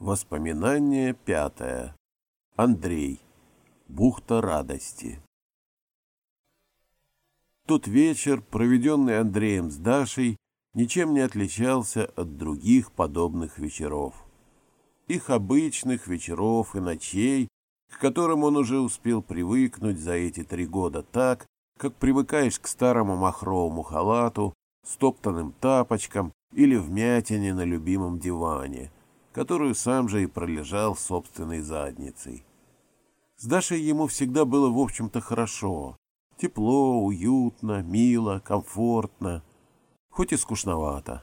Воспоминание пятое. Андрей. Бухта радости. Тот вечер, проведенный Андреем с Дашей, ничем не отличался от других подобных вечеров. Их обычных вечеров и ночей, к которым он уже успел привыкнуть за эти три года так, как привыкаешь к старому махровому халату, стоптанным тапочкам или вмятине на любимом диване – которую сам же и пролежал собственной задницей. С Дашей ему всегда было, в общем-то, хорошо. Тепло, уютно, мило, комфортно, хоть и скучновато.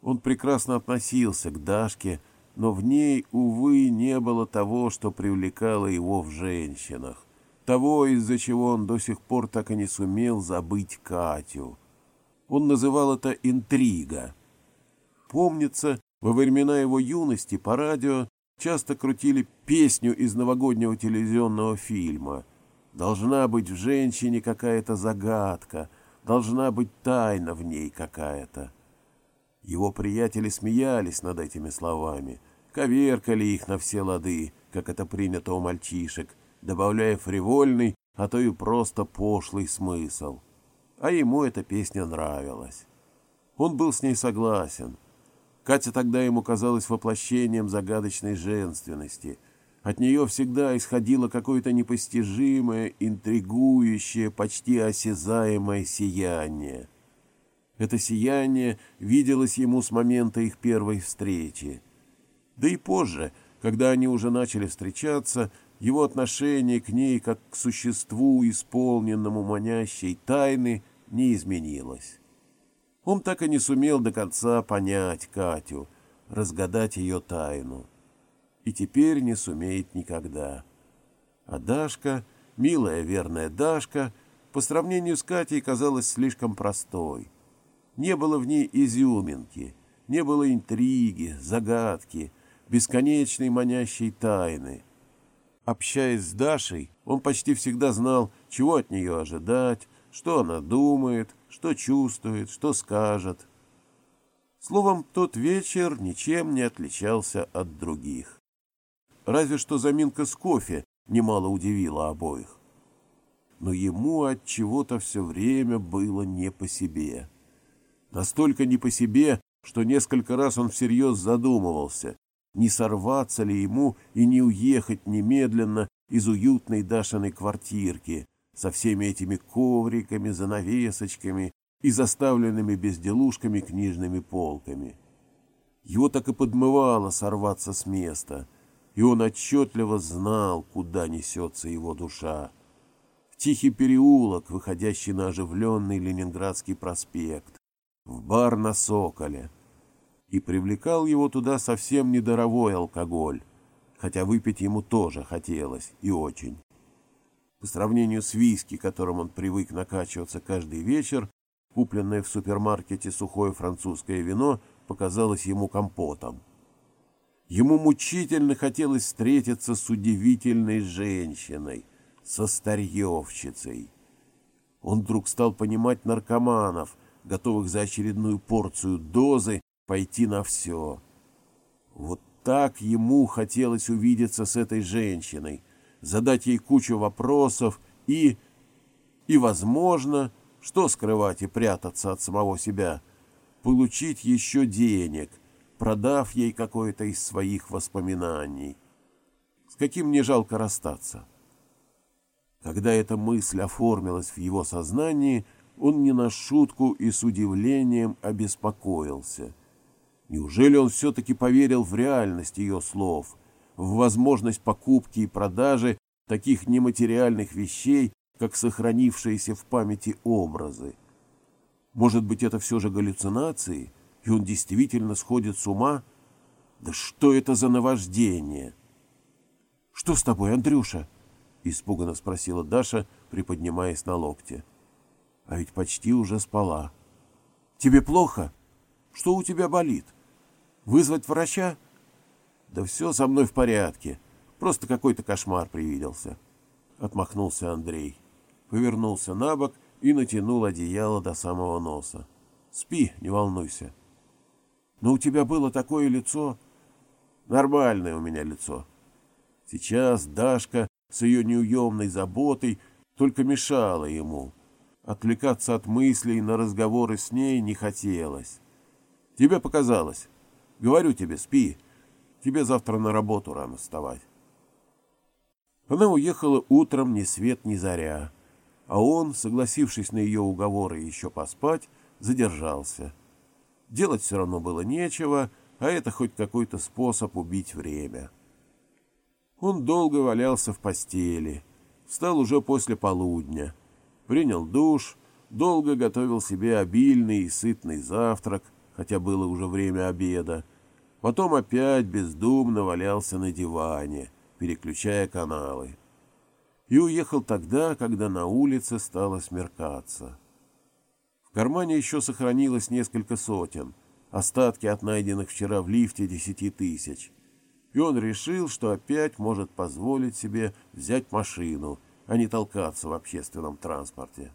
Он прекрасно относился к Дашке, но в ней, увы, не было того, что привлекало его в женщинах, того, из-за чего он до сих пор так и не сумел забыть Катю. Он называл это интрига. Помнится, во времена его юности по радио часто крутили песню из новогоднего телевизионного фильма. Должна быть в женщине какая-то загадка, должна быть тайна в ней какая-то. Его приятели смеялись над этими словами, коверкали их на все лады, как это принято у мальчишек, добавляя фривольный, а то и просто пошлый смысл. А ему эта песня нравилась. Он был с ней согласен — Катя тогда ему казалась воплощением загадочной женственности. От нее всегда исходило какое-то непостижимое, интригующее, почти осязаемое сияние. Это сияние виделось ему с момента их первой встречи. Да и позже, когда они уже начали встречаться, его отношение к ней как к существу, исполненному манящей тайны, не изменилось. Он так и не сумел до конца понять Катю, разгадать ее тайну. И теперь не сумеет никогда. А Дашка, милая верная Дашка, по сравнению с Катей казалась слишком простой. Не было в ней изюминки, не было интриги, загадки, бесконечной манящей тайны. Общаясь с Дашей, он почти всегда знал, чего от нее ожидать, что она думает, что чувствует, что скажет. Словом, тот вечер ничем не отличался от других. Разве что заминка с кофе немало удивила обоих. Но ему от чего-то все время было не по себе. Настолько не по себе, что несколько раз он всерьез задумывался, не сорваться ли ему и не уехать немедленно из уютной Дашиной квартирки, со всеми этими ковриками, занавесочками и заставленными безделушками книжными полками. Его так и подмывало сорваться с места, и он отчетливо знал, куда несется его душа. В тихий переулок, выходящий на оживленный Ленинградский проспект, в бар на Соколе. И привлекал его туда совсем недоровой алкоголь, хотя выпить ему тоже хотелось, и очень. По сравнению с виски, которым он привык накачиваться каждый вечер, купленное в супермаркете сухое французское вино показалось ему компотом. Ему мучительно хотелось встретиться с удивительной женщиной, со старьевщицей. Он вдруг стал понимать наркоманов, готовых за очередную порцию дозы пойти на все. Вот так ему хотелось увидеться с этой женщиной — задать ей кучу вопросов и... И, возможно, что скрывать и прятаться от самого себя, получить еще денег, продав ей какое-то из своих воспоминаний. С каким не жалко расстаться. Когда эта мысль оформилась в его сознании, он не на шутку и с удивлением обеспокоился. Неужели он все-таки поверил в реальность ее слов — в возможность покупки и продажи таких нематериальных вещей, как сохранившиеся в памяти образы. Может быть, это все же галлюцинации, и он действительно сходит с ума? Да что это за наваждение? — Что с тобой, Андрюша? — испуганно спросила Даша, приподнимаясь на локте. А ведь почти уже спала. — Тебе плохо? Что у тебя болит? Вызвать врача? — да все со мной в порядке. Просто какой-то кошмар привиделся. Отмахнулся Андрей. Повернулся на бок и натянул одеяло до самого носа. Спи, не волнуйся. Но у тебя было такое лицо... Нормальное у меня лицо. Сейчас Дашка с ее неуемной заботой только мешала ему. Отвлекаться от мыслей на разговоры с ней не хотелось. Тебе показалось. Говорю тебе, спи. Тебе завтра на работу рано вставать. Она уехала утром ни свет ни заря, а он, согласившись на ее уговоры еще поспать, задержался. Делать все равно было нечего, а это хоть какой-то способ убить время. Он долго валялся в постели, встал уже после полудня, принял душ, долго готовил себе обильный и сытный завтрак, хотя было уже время обеда, потом опять бездумно валялся на диване, переключая каналы. И уехал тогда, когда на улице стало смеркаться. В кармане еще сохранилось несколько сотен, остатки от найденных вчера в лифте десяти тысяч. И он решил, что опять может позволить себе взять машину, а не толкаться в общественном транспорте.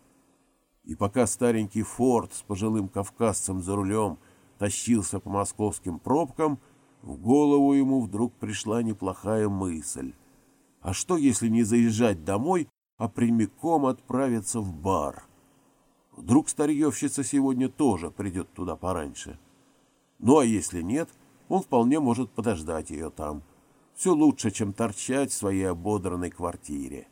И пока старенький «Форд» с пожилым кавказцем за рулем тащился по московским пробкам, в голову ему вдруг пришла неплохая мысль. А что, если не заезжать домой, а прямиком отправиться в бар? — Вдруг старьевщица сегодня тоже придет туда пораньше. Ну а если нет, он вполне может подождать ее там. Все лучше, чем торчать в своей ободранной квартире.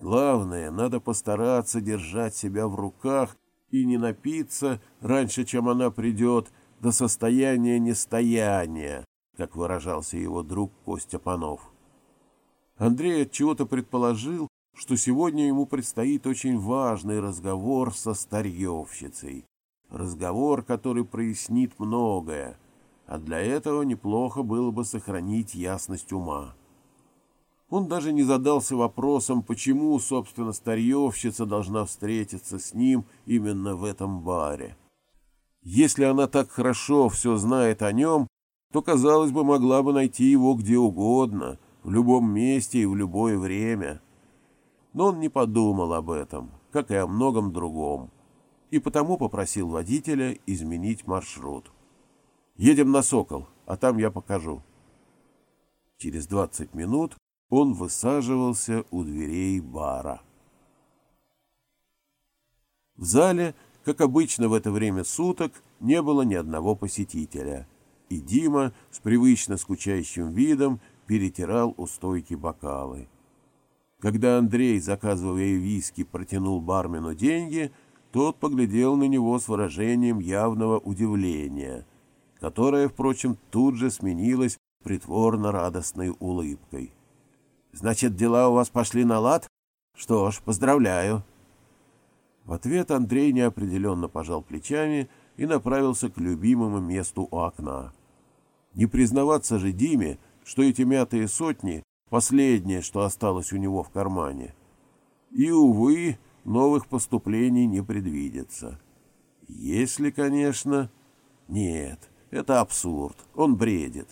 Главное, надо постараться держать себя в руках и не напиться раньше, чем она придет, до состояния нестояния, как выражался его друг Костя Панов. Андрей от чего-то предположил, что сегодня ему предстоит очень важный разговор со старьевщицей. Разговор, который прояснит многое, а для этого неплохо было бы сохранить ясность ума. Он даже не задался вопросом, почему, собственно, старьевщица должна встретиться с ним именно в этом баре. Если она так хорошо все знает о нем, то, казалось бы, могла бы найти его где угодно, в любом месте и в любое время но он не подумал об этом, как и о многом другом, и потому попросил водителя изменить маршрут. «Едем на Сокол, а там я покажу». Через двадцать минут он высаживался у дверей бара. В зале, как обычно в это время суток, не было ни одного посетителя, и Дима с привычно скучающим видом перетирал у стойки бокалы. Когда Андрей, заказывая виски, протянул бармену деньги, тот поглядел на него с выражением явного удивления, которое, впрочем, тут же сменилось притворно-радостной улыбкой. «Значит, дела у вас пошли на лад? Что ж, поздравляю!» В ответ Андрей неопределенно пожал плечами и направился к любимому месту у окна. Не признаваться же Диме, что эти мятые сотни Последнее, что осталось у него в кармане. И, увы, новых поступлений не предвидится. Если, конечно... Нет, это абсурд, он бредит.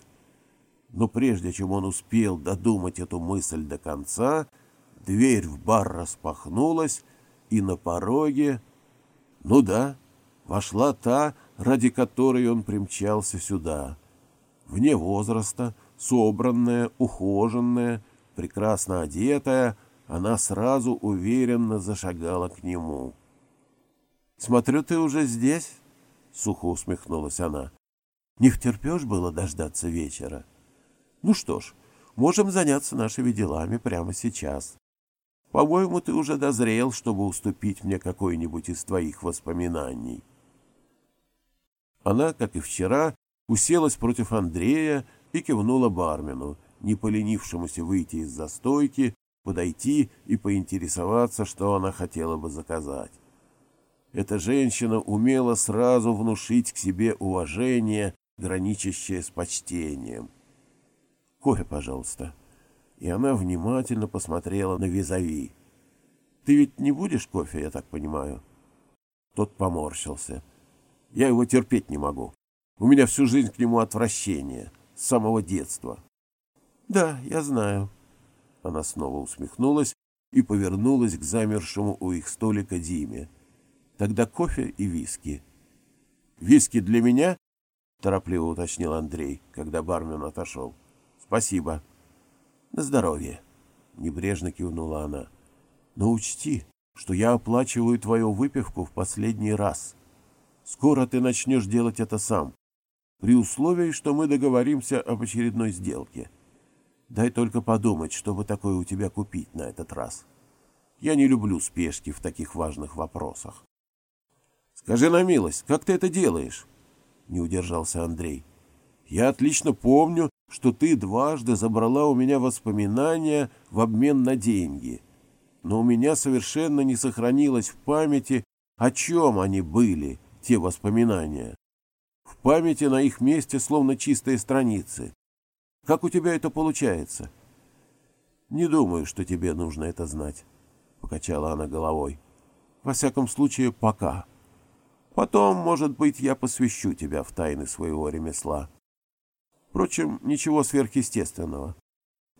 Но прежде чем он успел додумать эту мысль до конца, дверь в бар распахнулась, и на пороге... Ну да, вошла та, ради которой он примчался сюда. Вне возраста, собранная, ухоженная, прекрасно одетая, она сразу уверенно зашагала к нему. «Смотрю, ты уже здесь?» — сухо усмехнулась она. «Не втерпешь было дождаться вечера? Ну что ж, можем заняться нашими делами прямо сейчас. По-моему, ты уже дозрел, чтобы уступить мне какой-нибудь из твоих воспоминаний». Она, как и вчера, уселась против Андрея и кивнула бармену, не поленившемуся выйти из застойки, подойти и поинтересоваться, что она хотела бы заказать. Эта женщина умела сразу внушить к себе уважение, граничащее с почтением. «Кофе, пожалуйста». И она внимательно посмотрела на визави. «Ты ведь не будешь кофе, я так понимаю?» Тот поморщился. «Я его терпеть не могу. У меня всю жизнь к нему отвращение с самого детства. Да, я знаю. Она снова усмехнулась и повернулась к замершему у их столика Диме. Тогда кофе и виски. Виски для меня? — торопливо уточнил Андрей, когда бармен отошел. «Спасибо». «На здоровье», — небрежно кивнула она. «Но учти, что я оплачиваю твою выпивку в последний раз. Скоро ты начнешь делать это сам, при условии, что мы договоримся об очередной сделке. Дай только подумать, что бы такое у тебя купить на этот раз. Я не люблю спешки в таких важных вопросах. «Скажи на милость, как ты это делаешь?» — не удержался Андрей. «Я отлично помню, что ты дважды забрала у меня воспоминания в обмен на деньги, но у меня совершенно не сохранилось в памяти, о чем они были, те воспоминания. В памяти на их месте словно чистые страницы. Как у тебя это получается?» «Не думаю, что тебе нужно это знать», — покачала она головой. «Во всяком случае, пока». Потом, может быть, я посвящу тебя в тайны своего ремесла. Впрочем, ничего сверхъестественного.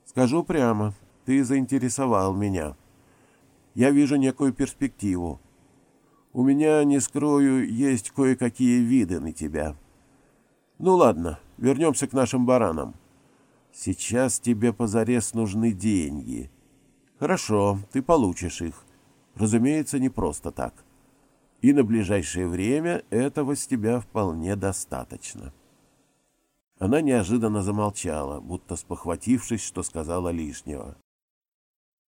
Скажу прямо, ты заинтересовал меня. Я вижу некую перспективу. У меня, не скрою, есть кое-какие виды на тебя. Ну ладно, вернемся к нашим баранам. Сейчас тебе позарез нужны деньги. Хорошо, ты получишь их. Разумеется, не просто так и на ближайшее время этого с тебя вполне достаточно. Она неожиданно замолчала, будто спохватившись, что сказала лишнего.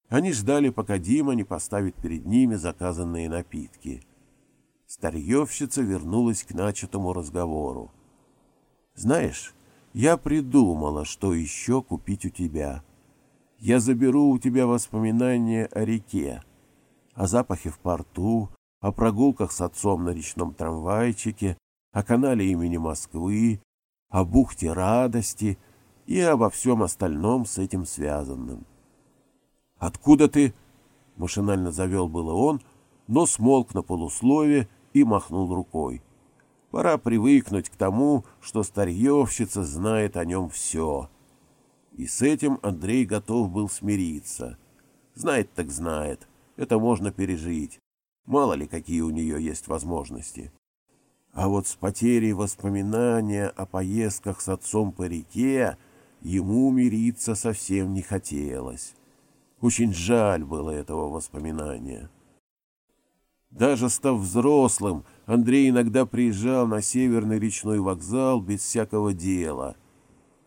Они ждали, пока Дима не поставит перед ними заказанные напитки. Старьевщица вернулась к начатому разговору. «Знаешь, я придумала, что еще купить у тебя. Я заберу у тебя воспоминания о реке, о запахе в порту, о прогулках с отцом на речном трамвайчике, о канале имени Москвы, о бухте радости и обо всем остальном с этим связанным. «Откуда ты?» — машинально завел было он, но смолк на полуслове и махнул рукой. Пора привыкнуть к тому, что старьевщица знает о нем все. И с этим Андрей готов был смириться. Знает так знает, это можно пережить. Мало ли, какие у нее есть возможности. А вот с потерей воспоминания о поездках с отцом по реке ему мириться совсем не хотелось. Очень жаль было этого воспоминания. Даже став взрослым, Андрей иногда приезжал на северный речной вокзал без всякого дела.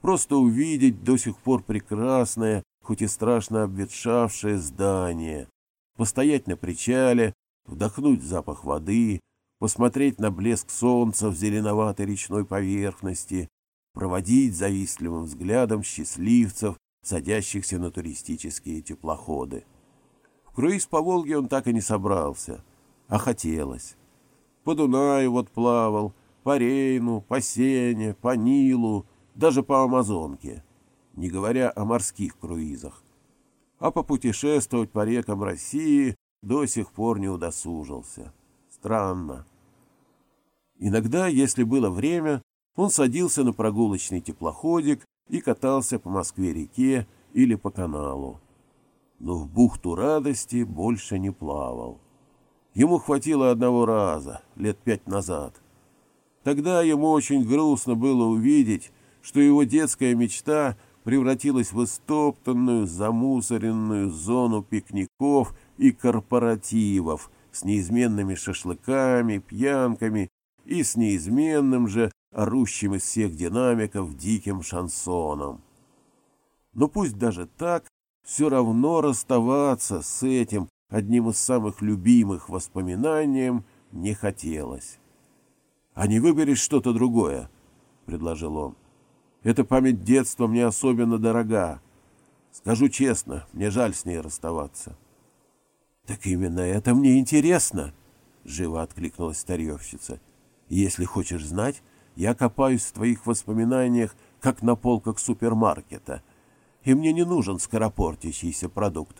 Просто увидеть до сих пор прекрасное, хоть и страшно обветшавшее здание, постоять на причале, вдохнуть запах воды, посмотреть на блеск солнца в зеленоватой речной поверхности, проводить завистливым взглядом счастливцев, садящихся на туристические теплоходы. В круиз по Волге он так и не собрался, а хотелось. По Дунаю вот плавал, по Рейну, по Сене, по Нилу, даже по Амазонке, не говоря о морских круизах. А попутешествовать по рекам России до сих пор не удосужился. Странно. Иногда, если было время, он садился на прогулочный теплоходик и катался по Москве-реке или по каналу. Но в бухту радости больше не плавал. Ему хватило одного раза, лет пять назад. Тогда ему очень грустно было увидеть, что его детская мечта превратилась в истоптанную, замусоренную зону пикников и корпоративов с неизменными шашлыками, пьянками и с неизменным же орущим из всех динамиков диким шансоном. Но пусть даже так, все равно расставаться с этим одним из самых любимых воспоминанием не хотелось. — А не выберешь что-то другое? — предложил он. — Эта память детства мне особенно дорога. Скажу честно, мне жаль с ней расставаться. — «Так именно это мне интересно», — живо откликнулась старьевщица. «Если хочешь знать, я копаюсь в твоих воспоминаниях, как на полках супермаркета, и мне не нужен скоропортящийся продукт.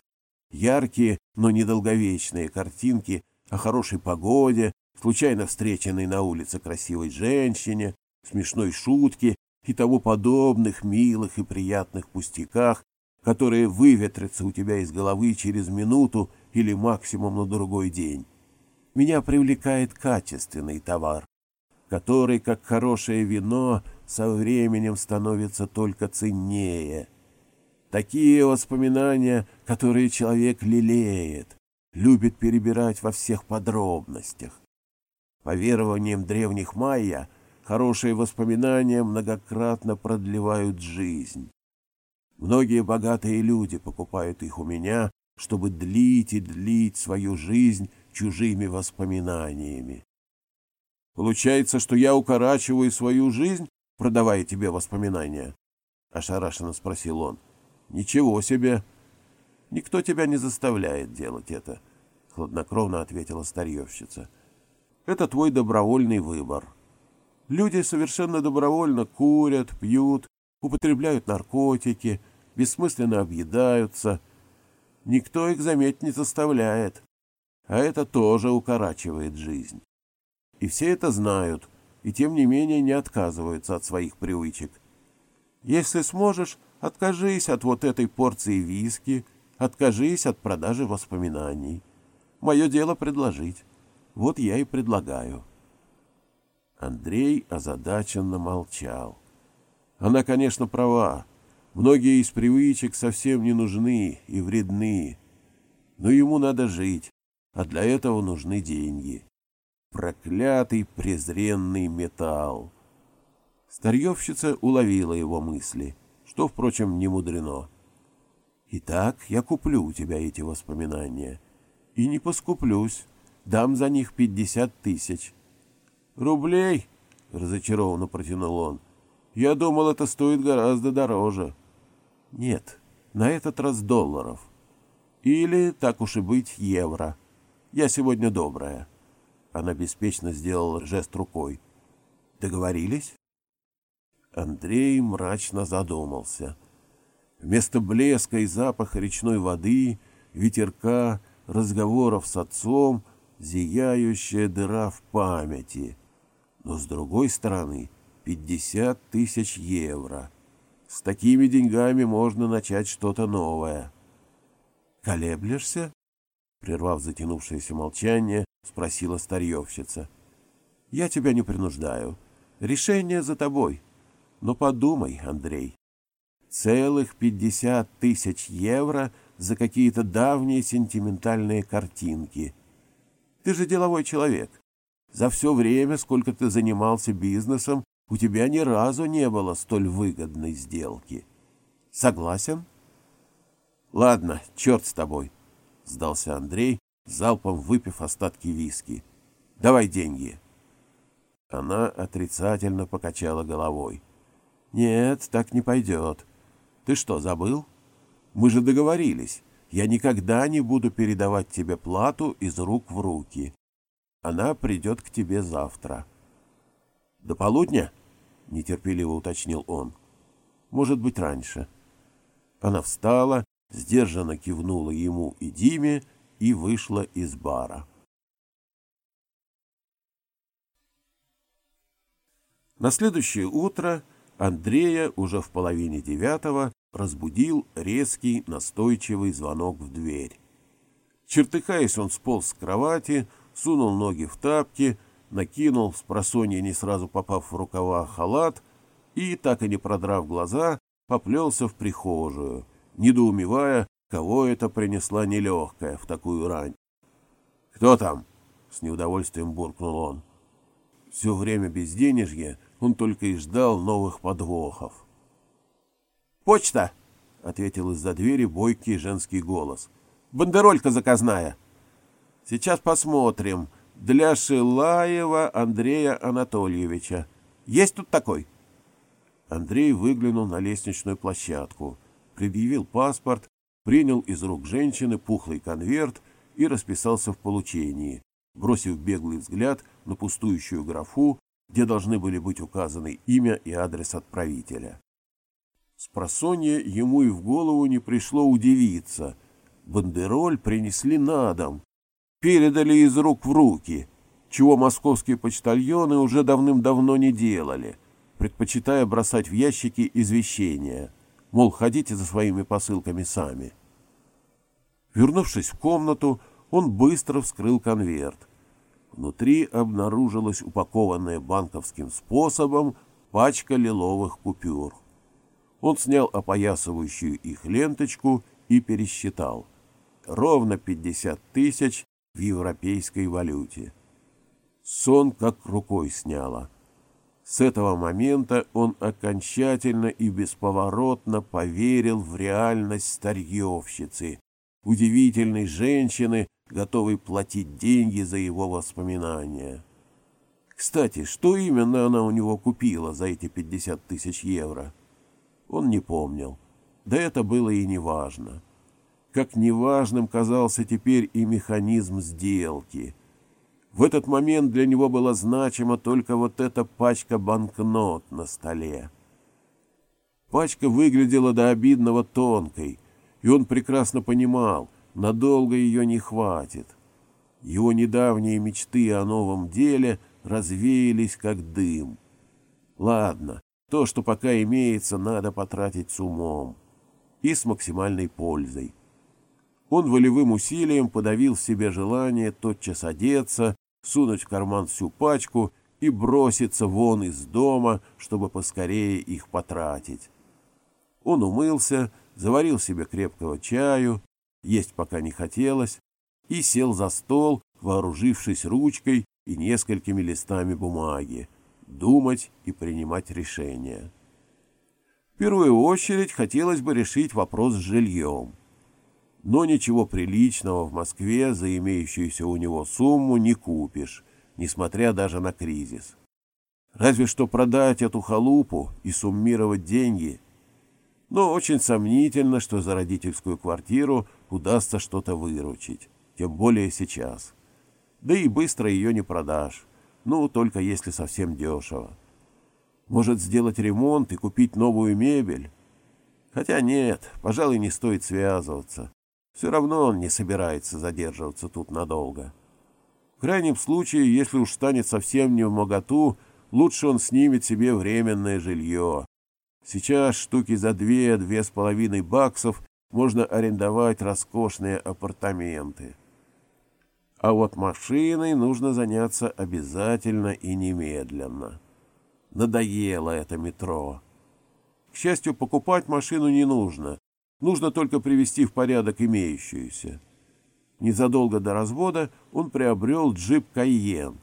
Яркие, но недолговечные картинки о хорошей погоде, случайно встреченной на улице красивой женщине, смешной шутке и тому подобных милых и приятных пустяках, которые выветрятся у тебя из головы через минуту или максимум на другой день. Меня привлекает качественный товар. который, как хорошее вино, со временем становится только ценнее. Такие воспоминания, которые человек лелеет, любит перебирать во всех подробностях. По верованиям древних майя, хорошие воспоминания многократно продлевают жизнь. Многие богатые люди покупают их у меня, чтобы длить и длить свою жизнь чужими воспоминаниями. Получается, что я укорачиваю свою жизнь, продавая тебе воспоминания? — ошарашенно спросил он. — Ничего себе! Никто тебя не заставляет делать это, — хладнокровно ответила старьевщица. — Это твой добровольный выбор. Люди совершенно добровольно курят, пьют, употребляют наркотики, бессмысленно объедаются. Никто их, заметь, не заставляет. А это тоже укорачивает жизнь. И все это знают, и тем не менее не отказываются от своих привычек. Если сможешь, откажись от вот этой порции виски, откажись от продажи воспоминаний. Мое дело предложить. Вот я и предлагаю. Андрей озадаченно молчал. Она, конечно, права. Многие из привычек совсем не нужны и вредны. Но ему надо жить, а для этого нужны деньги. Проклятый презренный металл. Старьевщица уловила его мысли, что, впрочем, не мудрено. «Итак, я куплю у тебя эти воспоминания. И не поскуплюсь. Дам за них пятьдесят тысяч». «Рублей?» — разочарованно протянул он. «Я думал, это стоит гораздо дороже». «Нет, на этот раз долларов. Или, так уж и быть, евро. Я сегодня добрая». Она беспечно сделала жест рукой. «Договорились?» Андрей мрачно задумался. Вместо блеска и запаха речной воды, ветерка, разговоров с отцом, зияющая дыра в памяти. Но, с другой стороны, пятьдесят тысяч евро. С такими деньгами можно начать что-то новое. «Колеблешься?» Прервав затянувшееся молчание, спросила старьевщица. «Я тебя не принуждаю. Решение за тобой. Но подумай, Андрей. Целых пятьдесят тысяч евро за какие-то давние сентиментальные картинки. Ты же деловой человек. За все время, сколько ты занимался бизнесом, у тебя ни разу не было столь выгодной сделки. Согласен? Ладно, черт с тобой, — сдался Андрей, залпом выпив остатки виски. «Давай деньги». Она отрицательно покачала головой. «Нет, так не пойдет. Ты что, забыл? Мы же договорились. Я никогда не буду передавать тебе плату из рук в руки. Она придет к тебе завтра». «До полудня?» — нетерпеливо уточнил он. «Может быть, раньше». Она встала, сдержанно кивнула ему и Диме и вышла из бара. На следующее утро Андрея уже в половине девятого разбудил резкий настойчивый звонок в дверь. Чертыхаясь, он сполз с кровати, сунул ноги в тапки, накинул с просонья, не сразу попав в рукава, халат и, так и не продрав глаза, поплелся в прихожую, недоумевая, Кого это принесла нелегкая в такую рань? — Кто там? — с неудовольствием буркнул он. Все время безденежья он только и ждал новых подвохов. «Почта!» — ответил из-за двери бойкий женский голос. «Бандеролька заказная!» «Сейчас посмотрим. Для Шилаева Андрея Анатольевича. Есть тут такой?» Андрей выглянул на лестничную площадку, предъявил паспорт принял из рук женщины пухлый конверт и расписался в получении, бросив беглый взгляд на пустующую графу, где должны были быть указаны имя и адрес отправителя. С просонья ему и в голову не пришло удивиться. Бандероль принесли на дом, передали из рук в руки, чего московские почтальоны уже давным-давно не делали, предпочитая бросать в ящики извещения, мол, ходите за своими посылками сами. Вернувшись в комнату, он быстро вскрыл конверт. Внутри обнаружилась упакованная банковским способом пачка лиловых купюр. Он снял опоясывающую их ленточку и пересчитал. Ровно 50 тысяч в европейской валюте. Сон как рукой сняло. С этого момента он окончательно и бесповоротно поверил в реальность старьевщицы, удивительной женщины, готовой платить деньги за его воспоминания. Кстати, что именно она у него купила за эти 50 тысяч евро? Он не помнил. Да это было и не важно. Как неважным казался теперь и механизм сделки. В этот момент для него была значима только вот эта пачка банкнот на столе. Пачка выглядела до обидного тонкой, и он прекрасно понимал, надолго ее не хватит. Его недавние мечты о новом деле развеялись как дым. Ладно, то, что пока имеется, надо потратить с умом и с максимальной пользой. Он волевым усилием подавил в себе желание тотчас одеться, сунуть в карман всю пачку и броситься вон из дома, чтобы поскорее их потратить. Он умылся, заварил себе крепкого чаю, есть пока не хотелось, и сел за стол, вооружившись ручкой и несколькими листами бумаги, думать и принимать решения. В первую очередь хотелось бы решить вопрос с жильем. Но ничего приличного в Москве за имеющуюся у него сумму не купишь, несмотря даже на кризис. Разве что продать эту халупу и суммировать деньги. Но очень сомнительно, что за родительскую квартиру удастся что-то выручить, тем более сейчас. Да и быстро ее не продашь, ну, только если совсем дешево. Может, сделать ремонт и купить новую мебель? Хотя нет, пожалуй, не стоит связываться. Все равно он не собирается задерживаться тут надолго. В крайнем случае, если уж станет совсем не в моготу, лучше он снимет себе временное жилье. Сейчас штуки за две-две с половиной баксов можно арендовать роскошные апартаменты. А вот машиной нужно заняться обязательно и немедленно. Надоело это метро. К счастью, покупать машину не нужно. Нужно только привести в порядок имеющуюся. Незадолго до развода он приобрел джип «Кайен»,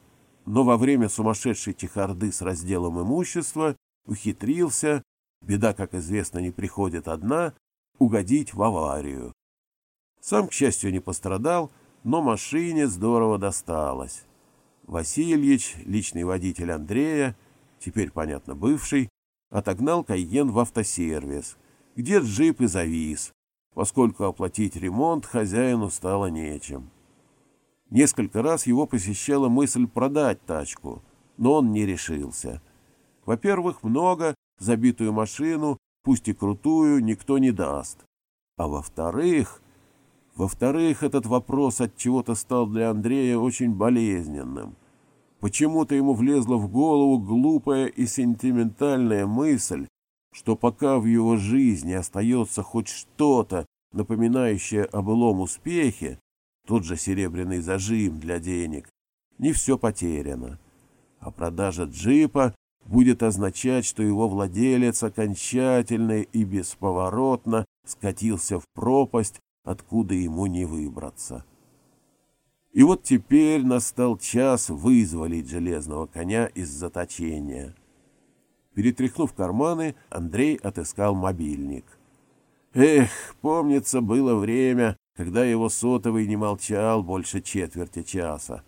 но во время сумасшедшей чехарды с разделом имущества ухитрился, беда, как известно, не приходит одна, угодить в аварию. Сам, к счастью, не пострадал, но машине здорово досталось. Васильевич, личный водитель Андрея, теперь, понятно, бывший, отогнал Кайен в автосервис, где джип и завис, поскольку оплатить ремонт хозяину стало нечем. Несколько раз его посещала мысль продать тачку, но он не решился. Во-первых, много, забитую машину пусть и крутую, никто не даст. А во-вторых, во-вторых, этот вопрос от чего-то стал для Андрея очень болезненным. Почему-то ему влезла в голову глупая и сентиментальная мысль, что пока в его жизни остается хоть что-то, напоминающее о былом успехе, тот же серебряный зажим для денег, не все потеряно. А продажа джипа будет означать, что его владелец окончательно и бесповоротно скатился в пропасть, откуда ему не выбраться. И вот теперь настал час вызволить железного коня из заточения. Перетряхнув карманы, Андрей отыскал мобильник. Эх, помнится, было время, когда его сотовый не молчал больше четверти часа.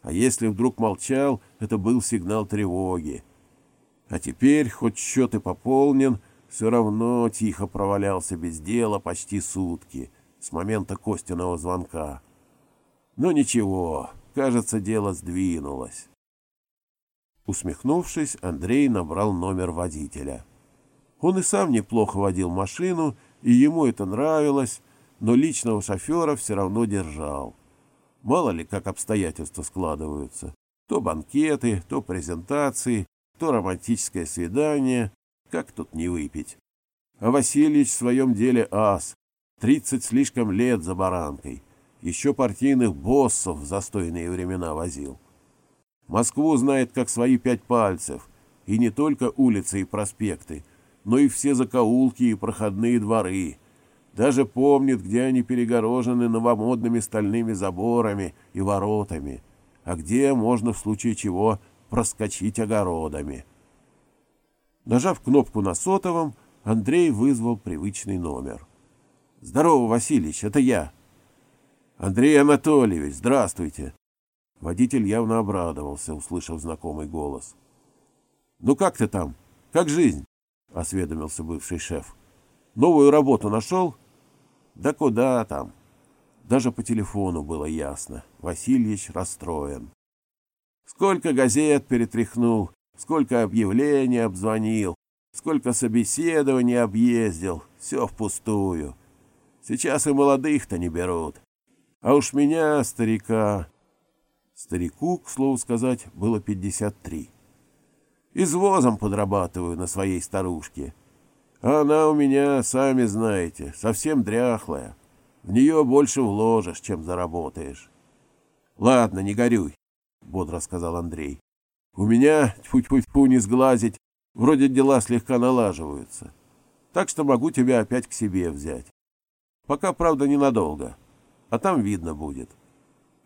А если вдруг молчал, это был сигнал тревоги. А теперь, хоть счет и пополнен, все равно тихо провалялся без дела почти сутки, с момента Костиного звонка. Но ничего, кажется, дело сдвинулось. Усмехнувшись, Андрей набрал номер водителя. Он и сам неплохо водил машину, и ему это нравилось, но личного шофера все равно держал. Мало ли, как обстоятельства складываются. То банкеты, то презентации, то романтическое свидание, как тут не выпить. А Васильевич в своем деле ас, тридцать слишком лет за баранкой, еще партийных боссов в застойные времена возил. Москву знает как свои пять пальцев, и не только улицы и проспекты, но и все закоулки и проходные дворы. Даже помнит, где они перегорожены новомодными стальными заборами и воротами, а где можно в случае чего проскочить огородами. Нажав кнопку на сотовом, Андрей вызвал привычный номер. «Здорово, Васильевич, это я». «Андрей Анатольевич, здравствуйте». Водитель явно обрадовался, услышав знакомый голос. «Ну как ты там? Как жизнь?» — осведомился бывший шеф. «Новую работу нашел?» «Да куда там?» Даже по телефону было ясно. Васильевич расстроен. Сколько газет перетряхнул, сколько объявлений обзвонил, сколько собеседований объездил, все впустую. Сейчас и молодых-то не берут. А уж меня, старика... Старику, к слову сказать, было 53. Извозом подрабатываю на своей старушке. Она у меня, сами знаете, совсем дряхлая. В нее больше вложишь, чем заработаешь. — Ладно, не горюй, — бодро сказал Андрей. — У меня, тьфу-тьфу-тьфу, не сглазить, вроде дела слегка налаживаются. Так что могу тебя опять к себе взять. Пока, правда, ненадолго. А там видно будет.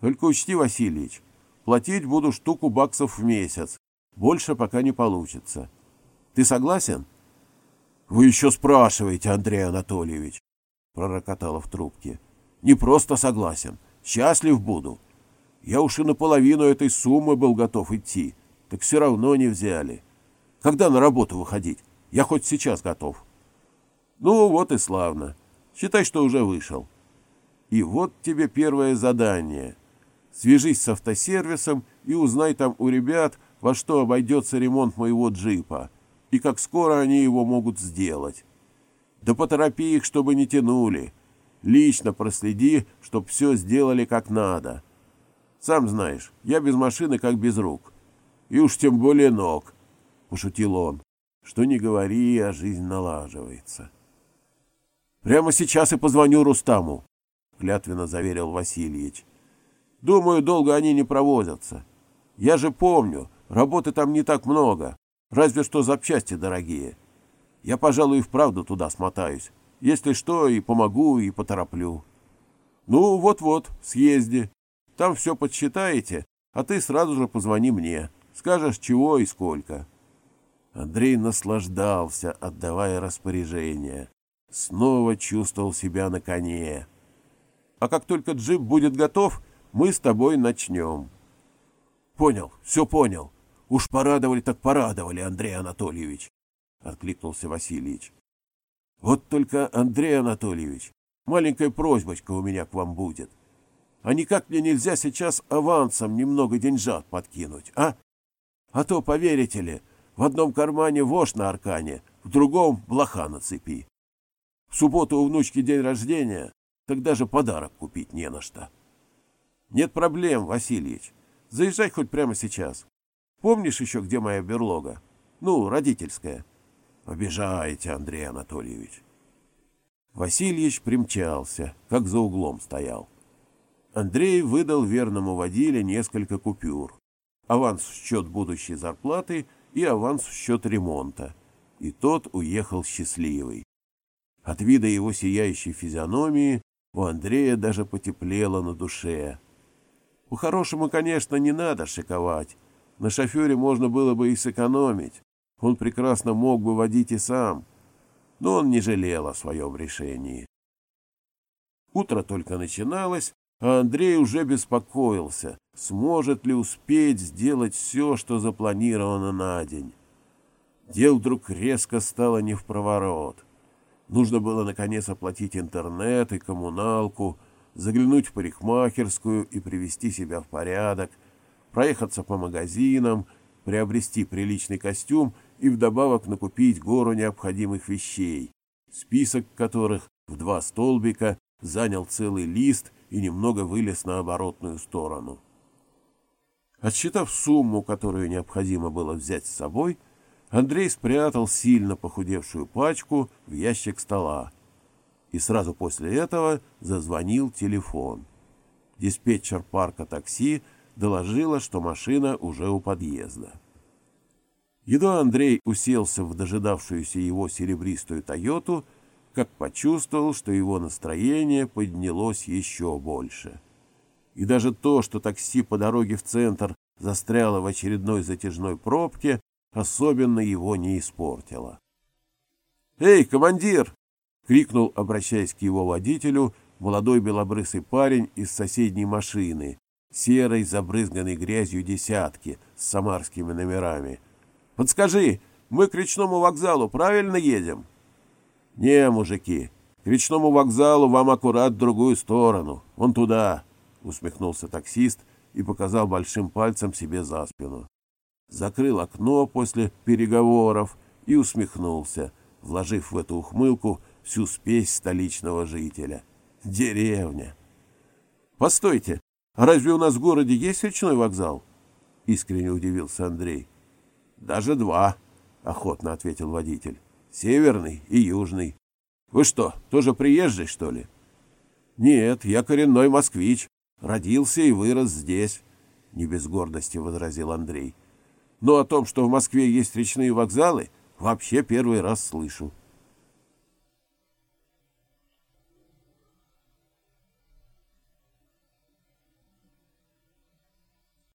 Только учти, Васильевич, платить буду штуку баксов в месяц. Больше пока не получится. Ты согласен? — Вы еще спрашиваете, Андрей Анатольевич, — пророкотала в трубке. — Не просто согласен. Счастлив буду. Я уж и наполовину этой суммы был готов идти. Так все равно не взяли. Когда на работу выходить? Я хоть сейчас готов. Ну, вот и славно. Считай, что уже вышел. И вот тебе первое задание. Свяжись с автосервисом и узнай там у ребят, во что обойдется ремонт моего джипа и как скоро они его могут сделать. Да поторопи их, чтобы не тянули. Лично проследи, чтоб все сделали как надо. Сам знаешь, я без машины как без рук. И уж тем более ног, — пошутил он. Что не говори, а жизнь налаживается. Прямо сейчас и позвоню Рустаму, — клятвенно заверил Васильевич. Думаю, долго они не провозятся. Я же помню, работы там не так много, разве что запчасти дорогие. Я, пожалуй, и вправду туда смотаюсь. Если что, и помогу, и потороплю. Ну, вот-вот, съезди. Там все подсчитаете, а ты сразу же позвони мне. Скажешь, чего и сколько. Андрей наслаждался, отдавая распоряжение. Снова чувствовал себя на коне. А как только джип будет готов, мы с тобой начнем. Понял, все понял. Уж порадовали так порадовали, Андрей Анатольевич. — откликнулся Васильевич. — Вот только, Андрей Анатольевич, маленькая просьбочка у меня к вам будет. А никак мне нельзя сейчас авансом немного деньжат подкинуть, а? А то, поверите ли, в одном кармане вошь на аркане, в другом — блоха на цепи. В субботу у внучки день рождения, так даже подарок купить не на что. Нет проблем, Васильевич. Заезжай хоть прямо сейчас. Помнишь еще, где моя берлога? Ну, родительская. — Обижаете, Андрей Анатольевич. Васильевич примчался, как за углом стоял. Андрей выдал верному водиле несколько купюр. Аванс в счет будущей зарплаты и аванс в счет ремонта. И тот уехал счастливый. От вида его сияющей физиономии у Андрея даже потеплело на душе. По-хорошему, конечно, не надо шиковать. На шофере можно было бы и сэкономить. Он прекрасно мог бы водить и сам, но он не жалел о своем решении. Утро только начиналось, а Андрей уже беспокоился, сможет ли успеть сделать все, что запланировано на день. Дел вдруг резко стало не в проворот. Нужно было, наконец, оплатить интернет и коммуналку, заглянуть в парикмахерскую и привести себя в порядок, проехаться по магазинам, приобрести приличный костюм и вдобавок накупить гору необходимых вещей, список которых в два столбика занял целый лист и немного вылез на оборотную сторону. Отсчитав сумму, которую необходимо было взять с собой, Андрей спрятал сильно похудевшую пачку в ящик стола. И сразу после этого зазвонил телефон. Диспетчер парка такси доложила, что машина уже у подъезда. Едва Андрей уселся в дожидавшуюся его серебристую «Тойоту», как почувствовал, что его настроение поднялось еще больше. И даже то, что такси по дороге в центр застряло в очередной затяжной пробке, особенно его не испортило. «Эй, командир!» — крикнул, обращаясь к его водителю, молодой белобрысый парень из соседней машины, серой, забрызганной грязью десятки с самарскими номерами. «Подскажи, мы к речному вокзалу правильно едем?» «Не, мужики, к речному вокзалу вам аккурат в другую сторону, вон туда», — усмехнулся таксист и показал большим пальцем себе за спину. Закрыл окно после переговоров и усмехнулся, вложив в эту ухмылку всю спесь столичного жителя. Деревня. «Постойте, разве у нас в городе есть речной вокзал?» — искренне удивился Андрей. «Даже два», — охотно ответил водитель. «Северный и южный. Вы что, тоже приезжий, что ли?» «Нет, я коренной москвич. Родился и вырос здесь», — не без гордости возразил Андрей. «Но о том, что в Москве есть речные вокзалы, вообще первый раз слышу».